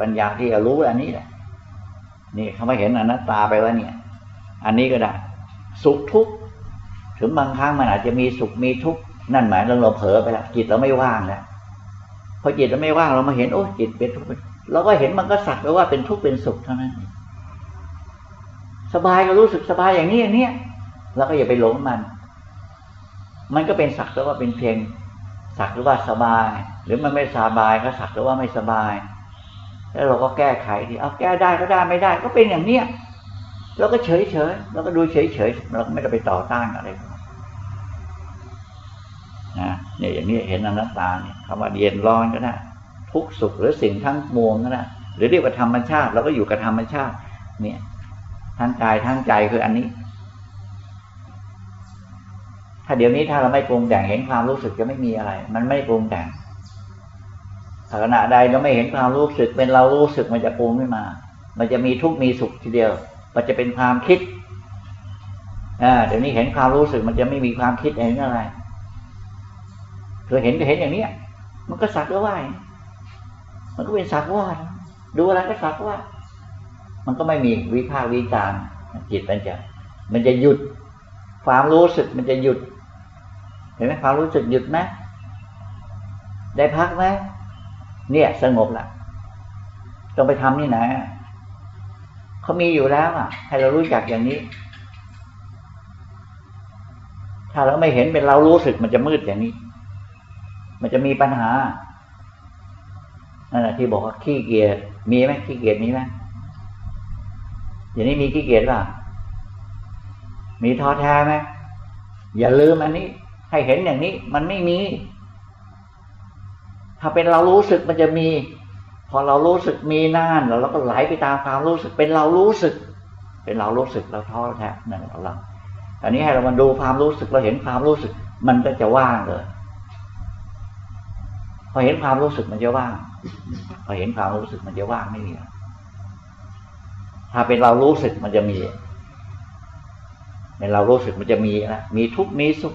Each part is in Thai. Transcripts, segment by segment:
ปัญญาที่จะรู้อันนี้แหละ นี่เขาไม่เห็นอนัตตาไปว่าเนี่ย อันนี้ก็ได้ สุขทุกข์ถึงบางครั้งมันอาจจะมีสุขมีทุกข์นั่นหมายเราเราเผลอไปแล้วจิตเราไม่ว่างแล้วพอจิตเราไม่ว่างเรามาเห็นโอ้จิตเป็นทุกข์เราก็เห็นมันก็สักไปว่าเป็นทุกข์เป็นสุขเท่านั้น สบายก็รู้สึกสบายอย่างนี้อย่างนี้เราก็อย่าไปหลงมัน มันก็เป็นสักหรือว่าเป็นเพียงสักหรือว่าสบาย หรือมันไม่สบายก็สักหรือว่าไม่สบาย แล้วเราก็แก้ไขทีเอาแก้ได้ก็ได้ไม่ได้ ก็เป็นอย่างเนี้ยเราก็เฉยเฉยเราก็ดูเฉยเฉยเราไม่ได้ไปต่อต้านอะไรนะเนี่ยอย่างนี้เห็นอนัตตาเนี่ยคำว่าเย็นร้อนก็ได้ทุกสุขหรือสิ่งทั้งมวลก็ได้หรือเรียกว่าธรรมชาติเราก็อยู่กับธรรมชาติ เนี่ยทั้งกายทั้งใจคืออันนี้ ถ้าเดี๋ยวนี้ถ้าเราไม่ปรุงแต่งเห็นความรู้สึกจะไม่มีอะไร มันไม่ปรุงแต่ง ขณะใดเราไม่เห็นความรู้สึกเป็นเรารู้สึกมันจะปรุงขึ้นมา มันจะมีทุกข์มีสุขทีเดียว มันจะเป็นความคิดเดี๋ยวนี้เห็นความรู้สึกมันจะไม่มีความคิดเห็นอะไรคือเห็นก็เห็นอย่างนี้มันก็สักว่ามันก็เป็นสักว่าดูอะไรก็สักว่า มันก็ไม่มีวิภาควิจารจิตมันจะ มันจะหยุด ความรู้สึกมันจะหยุด เห็นไหมความรู้สึกหยุดไหมได้พักไหม เนี่ย สงบละต้องไปทำนี่ไหนเขามีอยู่แล้วอะ ให้เรารู้จักอย่างนี้ ถ้าเราไม่เห็นเป็นเรารู้สึกมันจะมืดอย่างนี้ มันจะมีปัญหานั่นแหละที่บอกว่าขี้เกียจมีไหมขี้เกียจมีไหมอย่างนี้มีขี้เกียจป่ะมีท้อแท้ไหมอย่าลืมอันนี้ ให้เห็นอย่างนี้ มันไม่มี ถ้าเป็นเรารู้สึกมันจะมี พอเรารู้สึกมีน่านเราก็ไหลไปตามความรู้สึก เป็นเรารู้สึก เป็นเรารู้สึกเราท้อแท้นั่นเราลังอันนี้ให้เรามาดูความรู้สึกเราเห็นความรู้สึก มันก็จะว่างเลย พอเห็นความรู้สึกมันจะว่าง พอเห็นความรู้สึกมันจะว่างไม่มีถ้าเป็นเรารู้สึกมันจะมีเป็นเรารู้สึกมันจะมีนะมีทุกมีสุข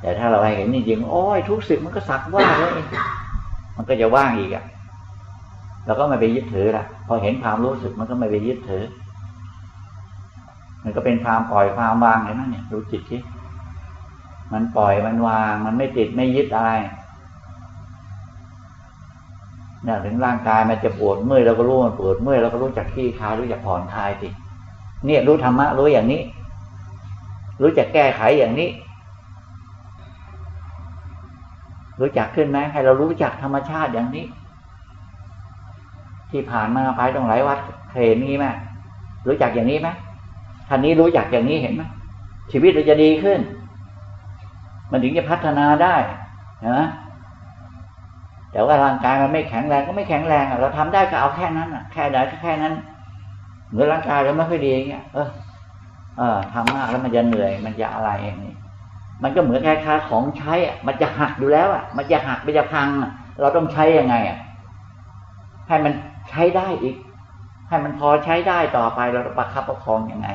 แต่ถ้าเราเห็นจริงๆโอ้ยทุกสิ่งมันก็สักว่าแล้วเองมันก็จะว่างอีกอะเราก็ไม่ไปยึดถือละพอเห็นความรู้สึกมันก็ไม่ไปยึดถือ มันก็เป็นความปล่อยความวางเห็นไหมเนี่ยดูจิตที่มันปล่อยมันวาง มันไม่ติดไม่ยึดอะไรเนี่ยถึงร่างกายมันจะปวดเมื่อยเราก็รู้มันปวดเมื่อยเราก็รู้จักขี้คายรู้จักผ่อนคลายสิเนี่ยรู้ธรรมะรู้อย่างนี้ รู้จักแก้ไขอย่างนี้ รู้จักขึ้นไหมให้เรารู้จักธรรมชาติอย่างนี้ ที่ผ่านมาไปตรงหลายวัดเคยมีไหมรู้จักอย่างนี้ไหมท่านนี้รู้จักอย่างนี้เห็นไหมชีวิตเราจะดีขึ้น มันถึงจะพัฒนาได้นะแต่ว่าร่างกายมันไม่แข็งแรงก็ไม่แข็งแรงเราทำได้ก็เอาแค่นั้นอะแค่ไหนก็แค่นั้นเหมือนร่างกายเราไม่ค่อยดีอย่างเงี้ยเออเออทำมากแล้วมันจะเหนื่อยมันจะอะไรอย่างนี้ มันก็เหมือนคล้ายๆของใช้อะมันจะหักอยู่แล้วอะ มันจะหักมันจะพัง เราต้องใช้ยังไงอะให้มันใช้ได้อีก ให้มันพอใช้ได้ต่อไปเราประคับประคองยังไง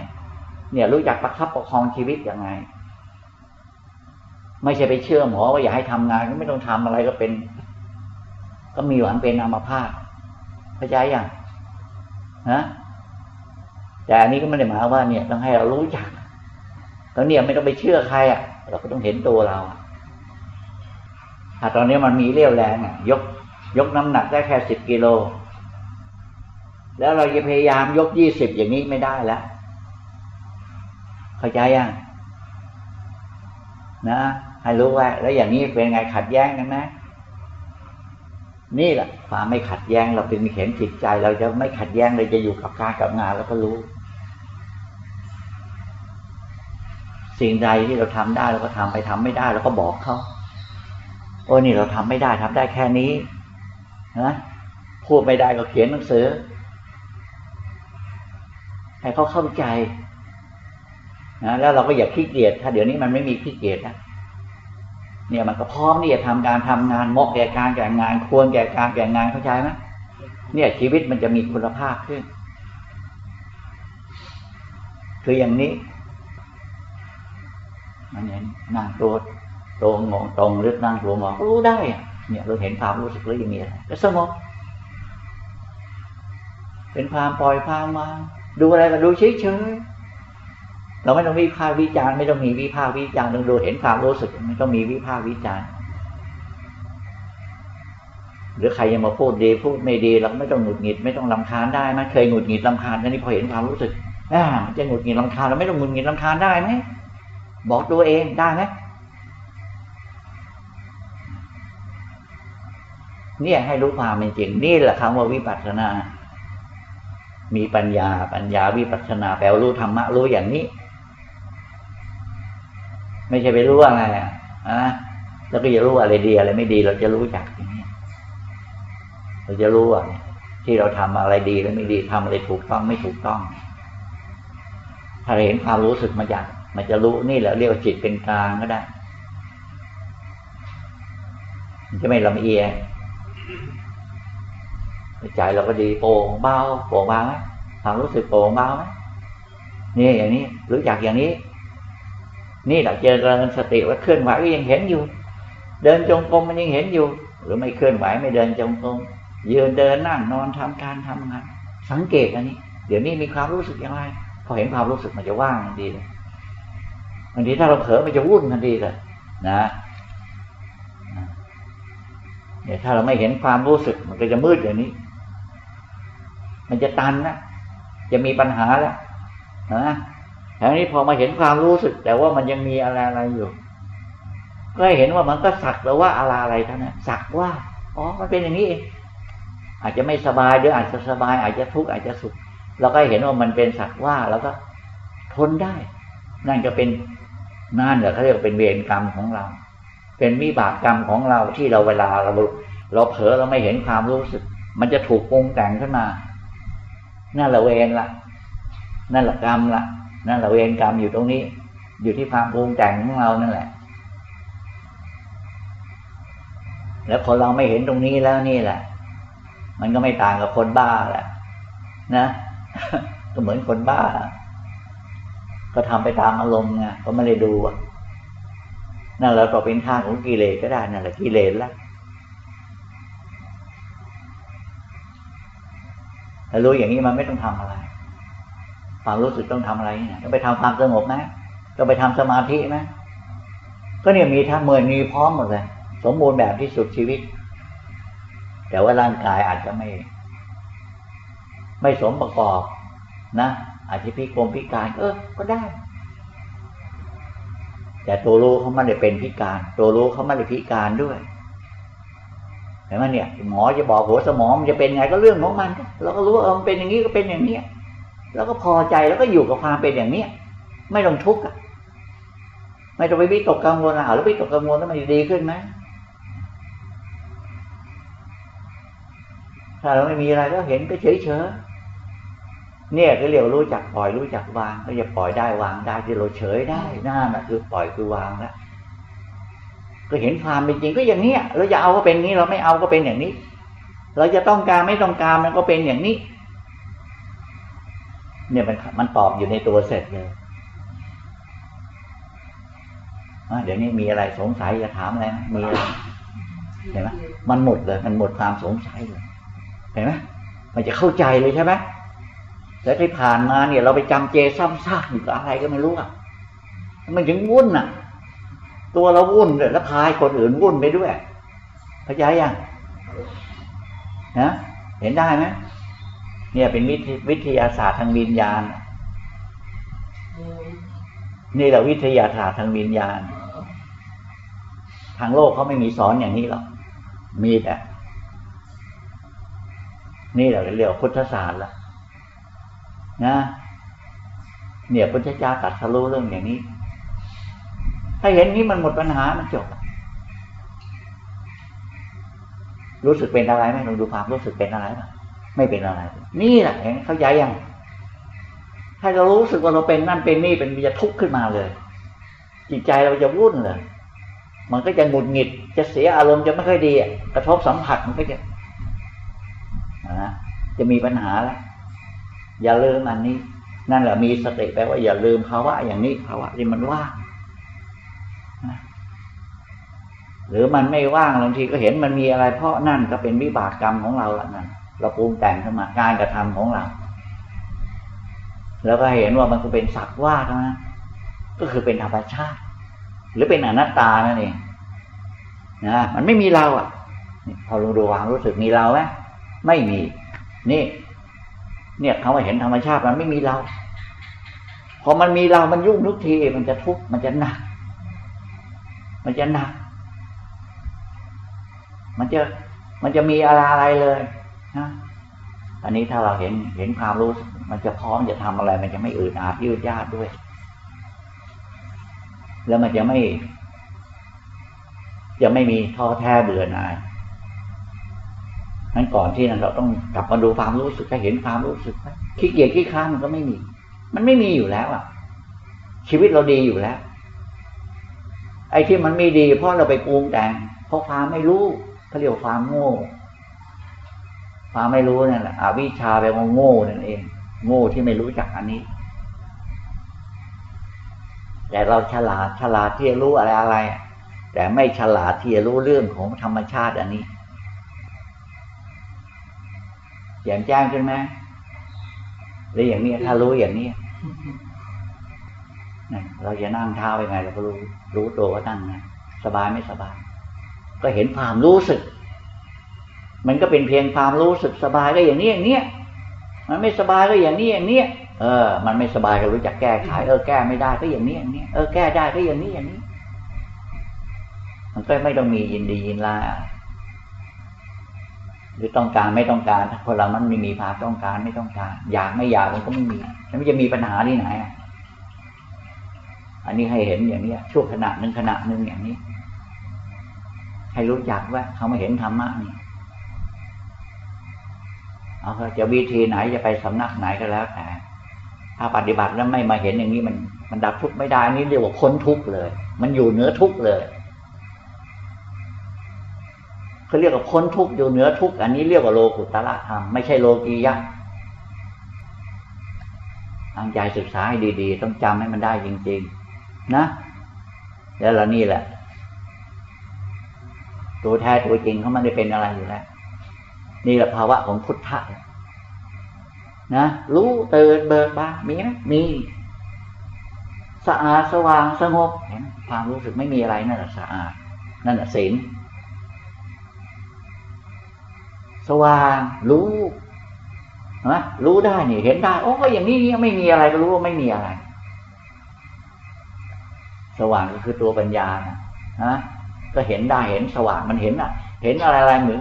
เนี่ยรู้จักประคับประคองชีวิตยังไง ไม่ใช่ไปเชื่อหมอว่าอย่าให้ทำงานก็ไม่ต้องทำอะไรก็เป็น ก็มีหวังเป็นอัมพาตเข้าใจยังนะแต่อันนี้ก็ไม่ได้หมายว่าเนี่ยต้องให้เรารู้จักแล้วเนี่ยไม่ต้องไปเชื่อใครอะ เราก็ต้องเห็นตัวเราถ้าตอนนี้มันมีเรี่ยวแรงอะยก ยกน้ำหนักได้แค่สิบกิโล แล้วเราจะพยายามยกยี่สิบอย่างนี้ไม่ได้แล้วเข้าใจยังนะให้รู้ว่า แล้วอย่างนี้เป็นไงขัดแย้งกันไหมนี่แหละความไม่ขัดแย้งเราเป็นเห็นจิตใจ เราจะไม่ขัดแย้งเลยจะอยู่กับการกับงานแล้วก็รู้ สิ่งใดที่เราทำได้เราก็ทำไปทำไม่ได้เราก็บอกเขาโอ้นี่เราทำไม่ได้ทำได้แค่นี้นะพูดไม่ได้ก็เขียนหนังสือ ให้เขาเข้าใจนะแล้วเราก็อย่าขี้เกียจถ้าเดี๋ยวนี้มันไม่มีขี้เกียจนะเนี่ยมันก็พร้อมที่จะทำการทำงานเหมาะแก่การแก่งานควรแก่การแก่งานเข้าใจไหมเนี่ยชีวิตมันจะมีคุณภาพขึ้น คืออย่างนี้ มันเห็นนั่งตัวตรงงงตรงหรือนั่งตัวงอรู้ได้เนี่ยเราเห็นความรู้สึกแล้วอย่างนี้ก็สงบเป็นความปล่อยความมา ดูอะไรก็ดูเฉยๆเราไม่ต้องวิพากษ์วิจารณ์ไม่ต้องมีวิพากษ์วิจารณ์ต้องดูเห็นความรู้สึกไม่ต้องมีวิพากษ์วิจารณ์หรือใครยังมาพูดดีพูดไม่ดีเราไม่ต้องหงุดหงิดไม่ต้องลำคาญได้ไหมเคยหงุดหงิดลำคาญนั่นนี่พอเห็นความรู้สึกอ่ามันจะหงุดหงิดลำคาญเราไม่ต้องหงุดหงิดลำคาญได้ไหม บอกตัวเองได้ไหมเนี่ยให้รู้ความเป็นจริง นี่แหละคำว่าวิปัสสนา มีปัญญาปัญญาวิปัสสนาแปลว่ารู้ธรรมะรู้อย่างนี้ ไม่ใช่ไปรู้อะไรอะอะแล้วก็จะรู้อะไรดีอะไรไม่ดี เราจะรู้จักอย่างนี้เราจะรู้ว่าที่เราทำอะไรดีและไม่ดีทำอะไรถูกต้องไม่ถูกต้อง ถ้าเราเห็นความรู้สึกมาจาก มันจะรู้นี่แหละเรียกว่าจิตเป็นกลางก็ได้ มันจะไม่ลำเอียงใจเราก็ดีโปร่งเบาโปร่งเบาไหมความรู้สึกโปร่งเบาไหมนี่อย่างนี้รู้จักอย่างนี้ นี่แหละเจริญสติว่าเคลื่อนไหวก็ยังเห็นอยู่ เดินจงกรมมันยังเห็นอยู่ หรือไม่เคลื่อนไหวไม่เดินจงกรมยืนเดินนั่งนอนทำการทำงาน สังเกตอันนี้ เดี๋ยวนี้มีความรู้สึกอย่างไร พอเห็นความรู้สึกมันจะว่างทันทีเลย บางทีถ้าเราเผลอมันจะวุ่นทันทีเลยนะเนี่ยถ้าเราไม่เห็นความรู้สึกมันก็จะมืดอย่างนี้ มันจะตันนะจะมีปัญหาแล้วนะทีนี้พอมาเห็นความรู้สึก แต่ว่ามันยังมีอะไรอะไรอยู่ ก็เห็นว่ามันก็สักแต่ว่าอะไรอะไรเท่านั้นสักว่าอ๋อมันเป็นอย่างนี้เองอาจจะไม่สบายหรืออาจจะสบาย อาจจะทุกข์อาจจะสุขเราก็เห็นว่ามันเป็นสักว่าแล้วก็ทนได้ นั่นก็เป็น นั่นแหละเขาเรียกเป็นเวรกรรมของเรา เป็นวิบากกรรมของเราที่เราเวลาเราเราเผลอเราไม่เห็นความรู้สึก มันจะถูกปรุงแต่งขึ้นมา นั่นแหละเวรละนั่นแหละกรรมละนั่นแหละเวรกรรมอยู่ตรงนี้ อยู่ที่ความปรุงแต่งของเรานั่นแหละ แล้วพอเราไม่เห็นตรงนี้แล้วนี่แหละ มันก็ไม่ต่างกับคนบ้าแหละนะก็เหมือนคนบ้า ก็ทำไปตามอารมณ์ไงก็ไม่ได้ดูนั่นแหละก็เป็นทางของกิเลสก็ได้นั่นแหละกิเลสล้วถ้ารู้อย่างนี้มันไม่ต้องทำอะไรความรู้สึกต้องทำอะไรเนี่ยต้องไปทำความสงบไหมต้องไปทำสมาธิไหมก็เนี่ยมีทั้งเมื่อมีพร้อมหมดเลยสมบูรณ์แบบที่สุดชีวิต แต่ว่าร่างกายอาจจะไม่ ไม่สมประกอบนะ อาจจะพิกลพิการ เออ ก็ได้ แต่ตัวรู้เขาไม่ได้เป็นพิการ ตัวรู้เขาไม่ได้พิการด้วยเห็นไหมเนี่ย หมอจะบอกหัวสมองมันจะเป็นไงก็เรื่องของมันเราก็รู้ว่ามันเป็นอย่างนี้ก็เป็นอย่างเนี้ยแล้วก็พอใจแล้วก็อยู่กับความเป็นอย่างเนี้ยไม่ต้องทุกข์อะ ไม่ต้องไปวิตกกังวลอะแล้ววิตกกังวลแล้วมันจะดีขึ้นไหมถ้าเราไม่มีอะไรก็เห็นก็เฉยเฉย เนี่ยก็เรียกรู้จักปล่อยรู้จักวางก็จะปล่อยได้วางได้ที่เราเฉยได้นั่นแหะคือปล่อยคือวางแล้วก็เห็นความเป็นจริงก็อย่างเนี้ยเราจะเอาก็เป็นนี้เราไม่เอาก็เป็นอย่างนี้ เราจะต้องการไม่ต้องการมันก็เป็นอย่างนี้ เนี่ยมันมันตอบอยู่ในตัวเสร็จเลยเดี๋ยวนี้มีอะไรสงสัยจะถามอะไรไหมมีอะไรเห็นไหมมันหมดเลย มันหมดความสงสัยเลยเห็นไหมมันจะเข้าใจเลยใช่ไหม แล้วที่ผ่านมาเนี่ยเราไปจำเจซ้ำซากอยู่กับอะไรก็ไม่รู้อะมันถึงวุ่นอะ ตัวเราวุ่นเลยแล้วพายคนอื่นวุ่นไปด้วยเข้าใจยังนะเห็นได้ไหมเนี่ยเป็นวิทยาศาสตร์ทางวิญญาณ นี่แหละวิทยาศาสตร์ทางวิญญาณ ทางโลกเขาไม่มีสอนอย่างนี้หรอกมีแต่นี่แหละเรียกพุทธศาสตร์ละ นะเนี่ยพุทธเจ้าตัดสรู้เรื่องอย่างนี้ ถ้าเห็นนี้มันหมดปัญหามันจบ รู้สึกเป็นอะไรไหมลองดูความรู้สึกเป็นอะไรไหมไม่เป็นอะไร นี่แหละเห็นเข้าใจยังถ้าเรารู้สึกว่าเราเป็นนั่นเป็นนี่เป็นจะทุกข์ขึ้นมาเลย จิตใจเราจะวุ่นเลย มันก็จะหงุดหงิด จะเสียอารมณ์จะไม่ค่อยดีกระทบสัมผัสมันก็จะนะจะมีปัญหาแล้ว อย่าลืมอันนี้ นั่นแหละมีสติแปลว่าอย่าลืมภาวะอย่างนี้ภาวะที่มันว่างหรือมันไม่ว่างบางทีก็เห็นมันมีอะไร เพราะนั่นก็เป็นวิบากกรรมของเราละนั่นเราปรุงแต่งขึ้นมาการกระทำของเรา แล้วก็เห็นว่ามันก็เป็นสักว่าเท่านั้นก็คือเป็นธรรมชาติ หรือเป็นอนัตตานั่นเองนะมันไม่มีเราอะพอรู้ดูวางรู้สึกมีเราไหมไม่มี นี่ เนี่ยเขาว่าเห็นธรรมชาติมันไม่มีเรา พอมันมีเรา มันยุ่งทุกที มันจะทุกข์ มันจะหนัก มันจะหนัก มันจะ มันจะมีอะไรอะไรเลยนะอันนี้ถ้าเราเห็นเห็นความรู้ มันจะพร้อมจะทำอะไร มันจะไม่อืดอาดยืดยาดด้วย แล้วมันจะไม่ จะไม่มีท้อแท้เบื่อหน่าย นั้นก่อนที่นั้นเราต้องกลับมาดูความรู้สึกให้เห็นความรู้สึกขี้เกียจขี้ค้านมันก็ไม่มี มันไม่มีอยู่แล้วอะ ชีวิตเราดีอยู่แล้ว ไอ้ที่มันไม่ดี เพราะเราไปปรุงแต่งเพราะความไม่รู้เขาเรียกความโง่ ความไม่รู้นั่นแหละอวิชชาแปลว่าโง่นั่นเอง โง่ที่ไม่รู้จักอันนี้ แต่เราฉลาดฉลาดที่จะรู้อะไรอะไร แต่ไม่ฉลาดที่จะรู้เรื่องของธรรมชาติอันนี้ แจ่มแจ้งใช่ไหมหรืออย่างนี้ถ้ารู้อย่างนี้เราจะนั่งเท้ายังไงเราก็รู้ รู้ตัวว่าตั้งไงสบายไม่สบาย ก็เห็นความรู้สึก มันก็เป็นเพียงความรู้สึกสบายก็อย่างนี้อย่างนี้มันไม่สบายก็อย่างนี้อย่างนี้เออ มันไม่สบายก็รู้จักแก้ไขเออแก้ไม่ได้ก็อย่างนี้อย่างนี้เออแก้ได้ก็อย่างนี้อย่างนี้ มันก็ไม่ต้องมียินดียินร้าย หรือต้องการไม่ต้องการถ้าคนเรามันไม่มีภาพต้องการไม่ต้องการ อยากไม่อยากมันก็ไม่มีมันจะมีปัญหาที่ไหนอันนี้ให้เห็นอย่างนี้ช่วงขณะหนึ่งขณะหนึ่งอย่างนี้ ให้รู้จักว่าเขาไม่เห็นธรรมะนี่เอาจะวิธีไหนจะไปสำนักไหนก็แล้วแต่ถ้าปฏิบัติแล้วไม่มาเห็นอย่างนี้มัน มันดับทุกข์ไม่ได้นี่เรียกว่าพ้นทุกข์เลย มันอยู่เหนือทุกข์เลย เขาเรียกว่าพ้นทุกข์อยู่เหนือทุกข์อันนี้เรียกว่าโลกุตละธรรมไม่ใช่โลกียะตั้งใจศึกษาให้ดี ๆ ต้องจำให้มันได้จริง ๆ นะแล้วละนี่แหละ ตัวแท้ตัวจริงเขาไม่ได้เป็นอะไรอยู่แล้วนี่แหละภาวะของพุทธะนะรู้เตือนเบิกบานมีไหมมีสะอาดสว่างสงบเห็นความรู้สึกไม่มีอะไรนั่นแหละสะอาดนั่นแหละศีล สว่าง รู้นะรู้ได้นี่เห็นได้ โอ้อย่างนี้นี่ไม่มีอะไรก็รู้ว่าไม่มีอะไร สว่างก็คือตัวปัญญานะฮะก็เห็นได้เห็นสว่างมันเห็นอะ เห็นอะไรอะไรเหมือน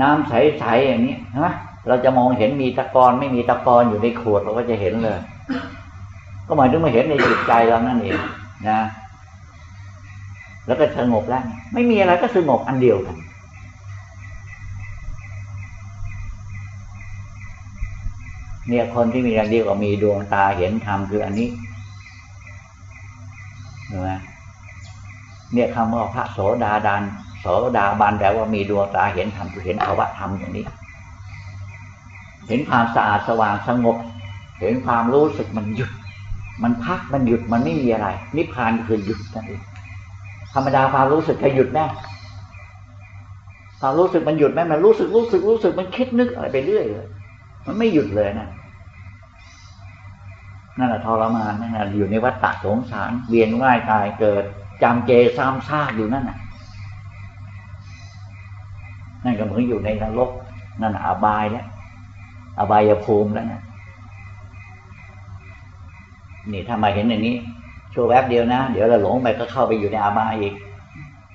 น้ำใสๆอย่างนี้นะเราจะมองเห็นมีตะกอนไม่มีตะกอนอยู่ในขวดเราก็จะเห็นเลย ก็หมายถึงมาเห็นในจิตใจเรานั่นเองนะ แล้วก็สงบแล้ว ไม่มีอะไรก็สงบอันเดียวกัน เนี่ยคนที่มีอย่างเดียวก็มีดวงตาเห็นธรรมคืออันนี้เห็นไหมเนี่ยคำว่าพระโสดาดันโสดาบันแปลว่ามีดวงตาเห็นธรรมคือเห็นภาวะธรรมอย่างนี้ เห็นความสะอาดสว่างสงบ เห็นความรู้สึกมันหยุด มันพักมันหยุดมันไม่มีอะไร นิพพานคือหยุดนั่นเองธรรมดาความรู้สึกจะหยุดแน่ความรู้สึกมันหยุดไหมมันรู้สึกรู้สึกรู้สึกมันคิดนึกอะไรไปเรื่อยเลยมันไม่หยุดเลยนะ นั่นแหละทรมานนั่นแหละอยู่ในวัฏฏะสงสาร เวียนว่ายตายเกิดจำเจซ้ำซากอยู่นั่นน่ะ นั่นก็เหมือนอยู่ในนรกนั่นอาบายแล้วอบายภูมิแล้วนะนี่ถ้ามาเห็นอย่างนี้ชั่วแวบเดียวนะ เดี๋ยวเราหลงไปก็เข้าไปอยู่ในอาบายอีก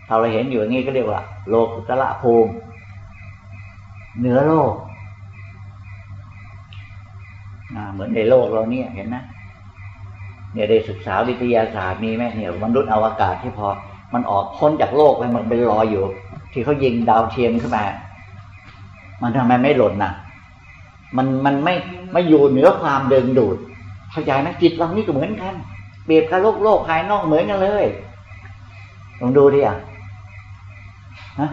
ถ้าเราเห็นอยู่อย่างนี้ก็เรียกว่า โลกุตละภูมิ เหนือโลกเหมือนในโลกเราเนี่ยเห็นไหม เนี่ยได้ศึกษาวิทยาศาสตร์มีไหมเนี่ยมนุษย์อวกาศที่พอมันออกพ้นจากโลกไปมันเป็นรอยอยู่ ที่เขายิงดาวเทียมขึ้นมา มันทำไมไม่หล่นน่ะ มันมันไม่ไม่อยู่เหนือความเดินดูดเข้าใจไหมจิตเรานี่ก็เหมือนกัน เปรียบกับโลกโลกภายนอกเหมือนกันเลยลองดูดิอะฮะ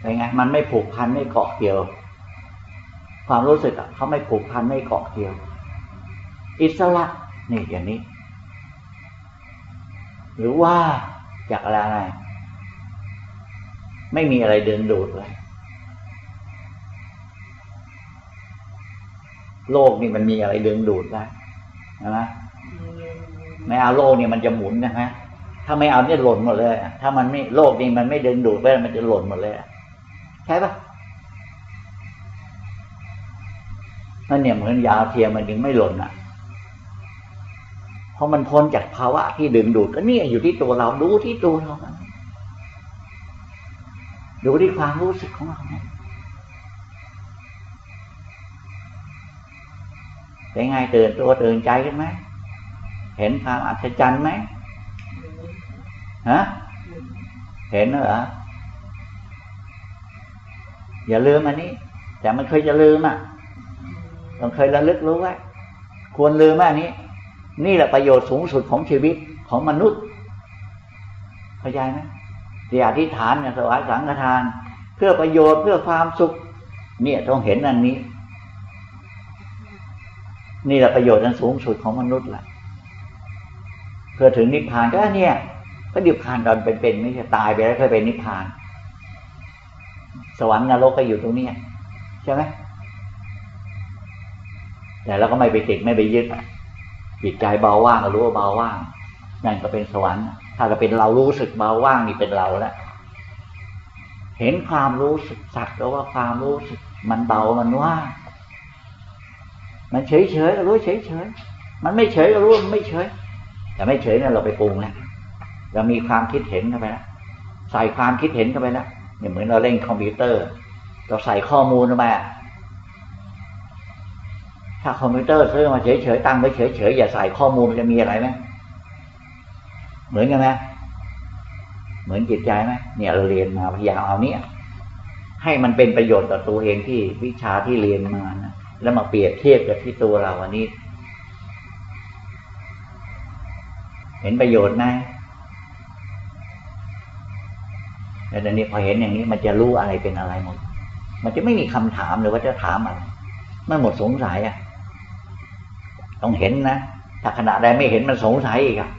เป็นไงมันไม่ผูกพันไม่เกาะเกี่ยว ความรู้สึกอะเขาไม่ผูกพันไม่เกาะเกี่ยว อิสระนี่อย่างนี้ หรือว่าจากอะไร ไม่มีอะไรเดึงดูดเลยโลกนี่มันมีอะไรเดึงดูดได้ใช่ไม่เอาโลกนี่มันจะหมุนนะฮะถ้าไม่เอาเนี่ยหล่นหมดเลย ถ้ามันไม่โลกนี่มันไม่เดึงดูดไปมันจะหล่นหมดเลยใช่ปะนั่นเนี่ยเหมือนยาเทียมมันถึงไม่หล่นอะ ราะมันพ้นจากภาวะที่ดึงดูดก็เนี่ยอยู่ที่ตัวเราดูที่ตัวเราดูที่ความรู้สึกของเราเป็นไงตื่นตัวตื่นใจกันไหมเห็นความอัศจรรย์ไหมฮะเห็นเหรออย่าลืมอันนี้ แต่มันเคยจะลืมอะต้องเคยระลึกรู้ไว้ควรลืมอันนี้ นี่แหละประโยชน์สูงสุดของชีวิตของมนุษย์เข้าใจไหมที่อธิษฐานเนี่ยสวายสังฆทาน เพื่อประโยชน์เพื่อความสุข เนี่ยต้องเห็นอันนี้ นี่แหละประโยชน์อันสูงสุดของมนุษย์แหละเพื่อถึงนิพพานก็เนี่ยก็นิพพานตอนเป็นๆไม่ใช่ตายไปแล้วค่อยเป็นนิพพาน สวรรค์นรกก็อยู่ตรงนี้ใช่ไหมแต่เราก็ไม่ไปติดไม่ไปยึด จิตใจเบาว่างก็รู้ว่าเบาว่างนั่นก็เป็นสวรรค์ถ้าจะเป็นเรารู้สึกเบาว่างนี่เป็นเราแล้วเห็นความรู้สึกสักแต่ว่าความรู้สึก มันเบามันว่างมันเฉยเฉยก็รู้เฉยเฉยมันไม่เฉยก็รู้มันไม่เฉยแต่ไม่เฉยเนี่ยเราไปปรุงแล้วเรามีความคิดเห็นเข้าไปแล้วใส่ความคิดเห็นเข้าไปแล้วเนี่ยเหมือนเราเล่นคอมพิวเตอร์ เราใส่ข้อมูลเข้าไป ถ้าคอมพิวเตอร์ซื้อมาเฉยๆตั้งไว้เฉยๆอย่าใส่ข้อมูลจะมีอะไรไหมเหมือนกันไหมเหมือนจิตใจไหมเนี่ยเราเรียนมาพยายามเอาเนี่ยให้มันเป็นประโยชน์ต่อตัวเองที่วิชาที่เรียนมานะแล้วมาเปรียบเทียบกับที่ตัวเราอันนี้ เห็นประโยชน์ไหมแล้วตอนนี้พอเห็นอย่างนี้มันจะรู้อะไรเป็นอะไรหมด มันจะไม่มีคำถามเลยว่าจะถามอะไรไมันหมดสงสัยอะ ต้องเห็นนะ ถ้าขณะใดไม่เห็นมันสงสัยอีกอะ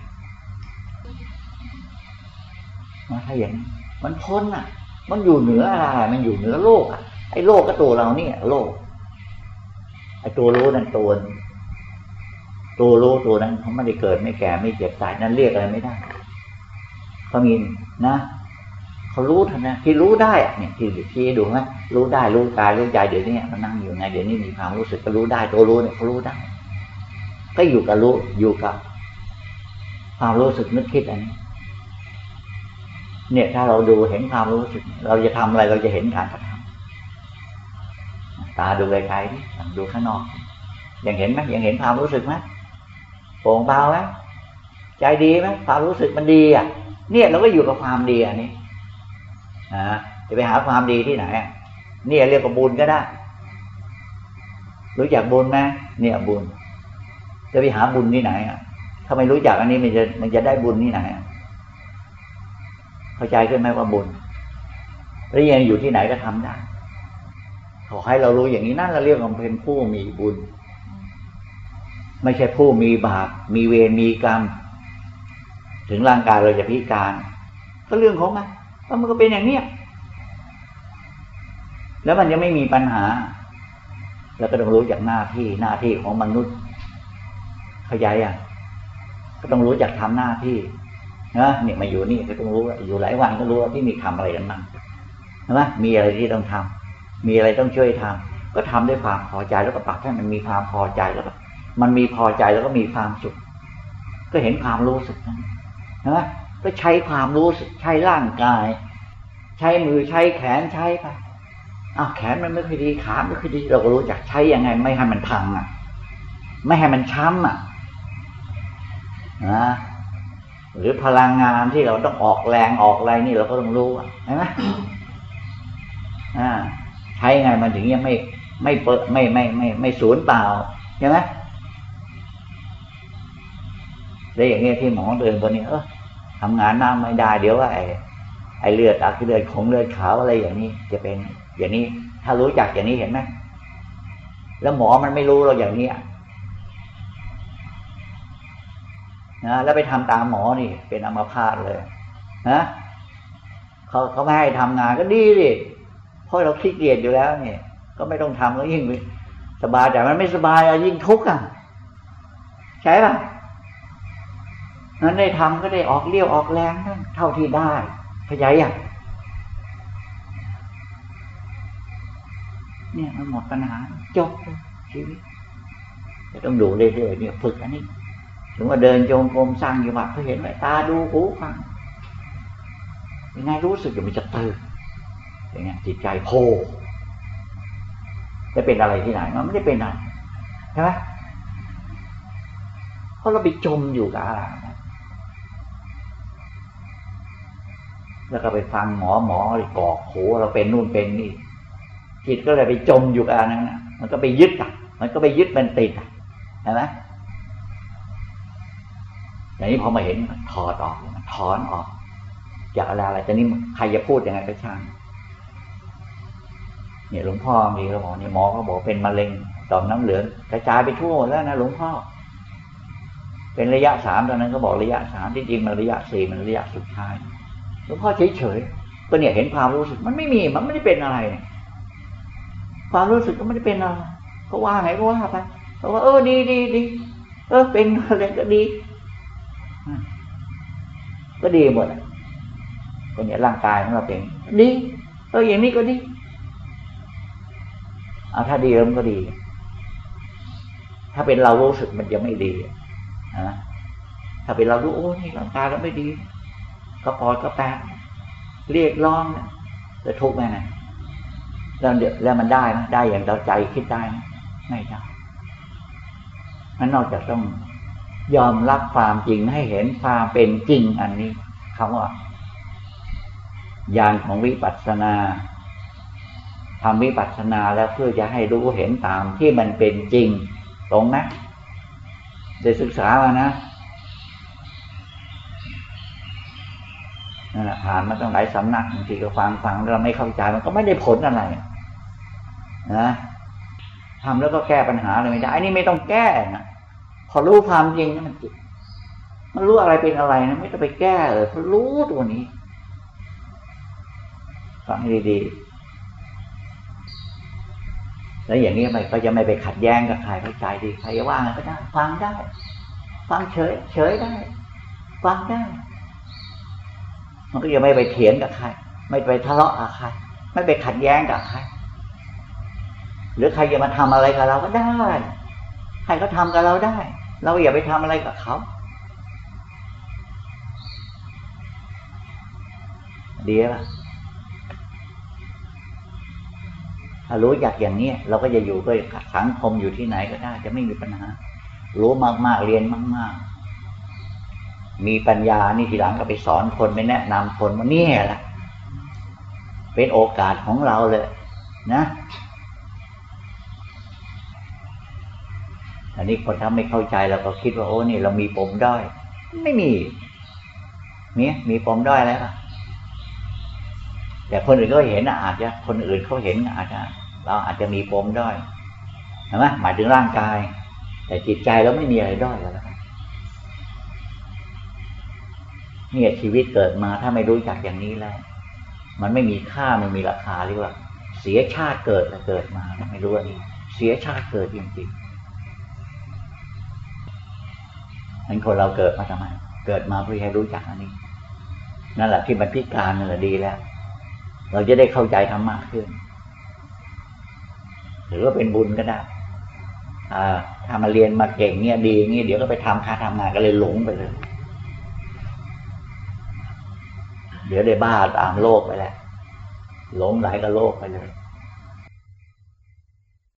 มาถ้าอย่างมันพ้นอะ มันอยู่เหนืออะไรมันอยู่เหนือโลกอะไอ้โลกก็ตัวเราเนี่ยโลกไอ้ตัวรู้นั่นตัวตัวรู้ตัวนั้นเขาไม่ได้เกิดไม่แก่ไม่เจ็บตายนั้นเรียกอะไรไม่ได้เขามีนะเขารู้ทันนะที่รู้ได้เนี่ยที่ที่ดูไหมรู้ได้รู้กายรู้ใจเดี๋ยวนี้มันนั่งอยู่ไงเดี๋ยวนี้มีความรู้สึกก็รู้ได้ตัวรู้เนี่ยเขารู้ได้ ก็อยู่กับรู้อยู่กับความรู้สึกนึกคิดอันนี้เนี่ยถ้าเราดูเห็นความรู้สึก เราจะทำอะไรเราจะเห็นการกระทำตาดูไกลๆดิดูข้างนอก ยังเห็นไหมยังเห็นความรู้สึกไหมโปร่งเบาไหมใจดีไหมความรู้สึกมันดีอะ เนี่ยเราก็อยู่กับความดีอันนี้นะจะไปหาความดีที่ไหนเนี่ยเรียกว่าบุญก็ได้ รู้จักบุญไหมเนี่ยบุญ จะไปหาบุญที่ไหนอะถ้าไม่รู้จักอันนี้มันจะมันจะได้บุญที่ไหนเข้าใจขึ้นไหมว่าบุญแล้วยังอยู่ที่ไหนก็ทำได้ขอให้เรารู้อย่างนี้นั่นเราเรียกว่าเป็นผู้มีบุญ ไม่ใช่ผู้มีบาปมีเวรมีกรรม ถึงร่างกายเราจะพิการ ก็เรื่องของมันแล้วมันก็เป็นอย่างเนี้ยแล้วมันยังไม่มีปัญหา แล้วก็ต้องรู้จากหน้าที่หน้าที่ของมนุษย์ ขยายอะก็ต้องรู้จักทำหน้าที่นะเนี่ยมาอยู่นี่ก็ต้องรู้อยู่หลายวันก็รู้ว่าที่มีทำอะไรกันบ้างใช่ไหมมีอะไรที่ต้องทำมีอะไรต้องช่วยทำก็ทำด้วยความพอใจแล้วก็ปรับให้มันมีความพอใจแล้วก็มันมีพอใจแล้วก็มีความสุข ก็เห็นความรู้สึกนั้นนะก็ใช้ความรู้สึกใช้ร่างกาย ใช้มือใช้แขนใช้ไปอ้าวแขนมันไม่ค่อยดีขาไม่ค่อยดีเราก็รู้จักใช้ยังไง ไม่ให้มันพังอะ ไม่ให้มันช้ำอะ นะหรือพลังงานที่เราต้องออกแรงออกอะไรนี่เราก็ต้องรู้ใช่ไหมอ่าใช้ไงมันถึงยังไม่ไม่เปิดไม่ไม่ไม่ไม่สูญเปล่าใช่ไหมแล้อย่างเงี้ยที่หมอเดินตัวนี้เออทำงานนั่งไม่ได้เดี๋ยวว่าไอ้ไอ้เลือดอักเลือดของเลือดขาวอะไรอย่างนี้ จะเป็น อย่างนี้ ถ้ารู้จักอย่างนี้เห็นไหมแล้วหมอมันไม่รู้เราอย่างนี้ นะแล้วไปทำตามหมอนี่ เป็นอัมพาตเลยนะเขาเขาไม่ให้ทำงานก็ดีดิเพราะเราขี้เกียจอยู่แล้วเนี่ยก็ไม่ต้องทำแล้วยิ่งสบายแต่มันไม่สบายอะยิ่งทุกข์อะใช่ป่ะนั้นได้ทำก็ได้ออกเลี้ยวออกแรงเท่าที่ได้ขยายอะเนี่ยมันหมดปัญหาจบชีวิตต้องดูเรื่อยๆเนี่ยฝึกอันนี้ ถึงว่าเดินโยงกรมสร้างอยู่วัดเขาเห็นไหมตาดูหูฟังยังไงรู้สึกอยู่มันจะตื่นอย่างเงี้ยจิตใจโพจะเป็นอะไรที่ไหนมันไม่ได้เป็นอะไรใช่ไหมเพราะเราไปจมอยู่กับอะไรแล้วก็ไปฟังหมอหมอหกอกโหเราเป็นนู่นเป็นนี่จิตก็เลยไปจมอยู่กับนั้นนะมันก็ไปยึดอะ มันก็ไปยึดมันติดอะเห็นไหม อย่างนี้พอมาเห็นถอดออกถอนออกจากอะไรอะไรแต่นี้ใครจะพูดยังไงก็ช่างเนี่ยหลวงพ่อมีเขาบอกเนี่ยหมอเขาบอกเป็นมะเร็งต่อมน้ำเหลืองกระจายไปทั่วแล้วนะหลวงพ่อ เป็นระยะสามตอนนั้นเขาบอกระยะสามที่จริงมันระยะสี่มันระยะสุดท้ายหลวงพ่อเฉยๆก็เนี่ยเห็นความรู้สึก มันไม่มีมันไม่ได้เป็นอะไร ความรู้สึกก็ไม่ได้เป็นอะไรเขาว่าไงก็ว่าไปเขาว่าเออดีดีดีเออเป็นอะไรก็ดี ก็ดีหมดก็เนี่ยร่างกายของเราเป็นดีเอออย่างนี้ก็ดีเอาถ้าดีมันก็ดี ถ้าเป็นเรารู้สึกมันจะไม่ดีนะถ้าเป็นเรารู้โอ้นี่ร่างกายเราไม่ดีก็ปอดก็แปดเรียกร้องจะทุกข์ไหมนะแล้วเดี๋ยวแล้วมันได้ไหมได้อย่างเราใจคิดได้ไหมไม่ได้มันนอกจากต้อง ยอมรับความจริงให้เห็นความเป็นจริงอันนี้คำว่าญาณของวิปัสสนาทำวิปัสสนาแล้วเพื่อจะให้รู้เห็นตามที่มันเป็นจริง ตรงไหมได้ศึกษามานะนั่นแหละผ่านมาต้องหลายสำนักบางทีก็ฟังฟังเราไม่เข้าใจมันก็ไม่ได้ผลอะไรนะทำแล้วก็แก้ปัญหาเลยไม่ได้อันนี้ไม่ต้องแก้นะ อรู้ความจริงนะมันจิตมันรู้อะไรเป็นอะไรนะไม่ต้องไปแก้เลยเพราะรู้ตัวนี้ฟังดีๆแล้วอย่างนี้ไปก็จะไม่ไปขัดแย้งกับใครเข้าใจดีใครว่างก็ได้ฟังได้ ฟังเฉยเฉยได้ ฟังได้ มันก็จะไม่ไปเถียงกับใครไม่ไปทะเลาะกับใครไม่ไปขัดแย้งกับใครหรือใครจะมาทำอะไรกับเราก็ได้ ใครก็ทำกับเราได้ เราอย่าไปทำอะไรกับเขา ดีป่ะถ้ารู้อยากอย่างนี้เราก็จะอยู่ด้วยสังคมอยู่ที่ไหนก็ได้ จะไม่มีปัญหา รู้มากๆเรียนมาก ๆ มีปัญญานี่ทีหลังก็ไปสอนคนไปแนะนำคนว่านี่แหละเป็นโอกาสของเราเลย นะ นนี้คนถ้าไม่เข้าใจเราก็คิดว่าโอ้นี่เรามีปมด้อยไม่มีเนี่ยมีปมด้อยแล้วแต่คนอื่นก็เห็นอาจจะ คนอื่นเขาเห็นอาจจะเราอาจจะมีปมด้อยใช่ไหมหมายถึงร่างกาย แต่จิตใจเราไม่มีอะไรด้อยแล้วเนี่ยชีวิตเกิดมาถ้าไม่รู้จักอย่างนี้แล้ว มันไม่มีค่าไม่มีราคาเรียกว่า เสียชาติเกิดแต่เกิดมา ไม่รู้อันนี้ เสียชาติเกิดจริงๆ นั้นคนเราเกิดมาทำไม เกิดมาเพื่อให้รู้จักอันนี้ นั่นแหละที่มันพิการนั่นแหละดีแล้ว เราจะได้เข้าใจธรรมะขึ้น หรือว่าเป็นบุญก็ได้ อ่าถ้ามาเรียนมาเก่งเนี่ยดีเงี้ยเดี๋ยวก็ไปทำค่าทำงานก็เลยหลงไปเลย เดี๋ยวได้บ้าตามโลกไปแล้วหลงไหลกับโลกไปเลย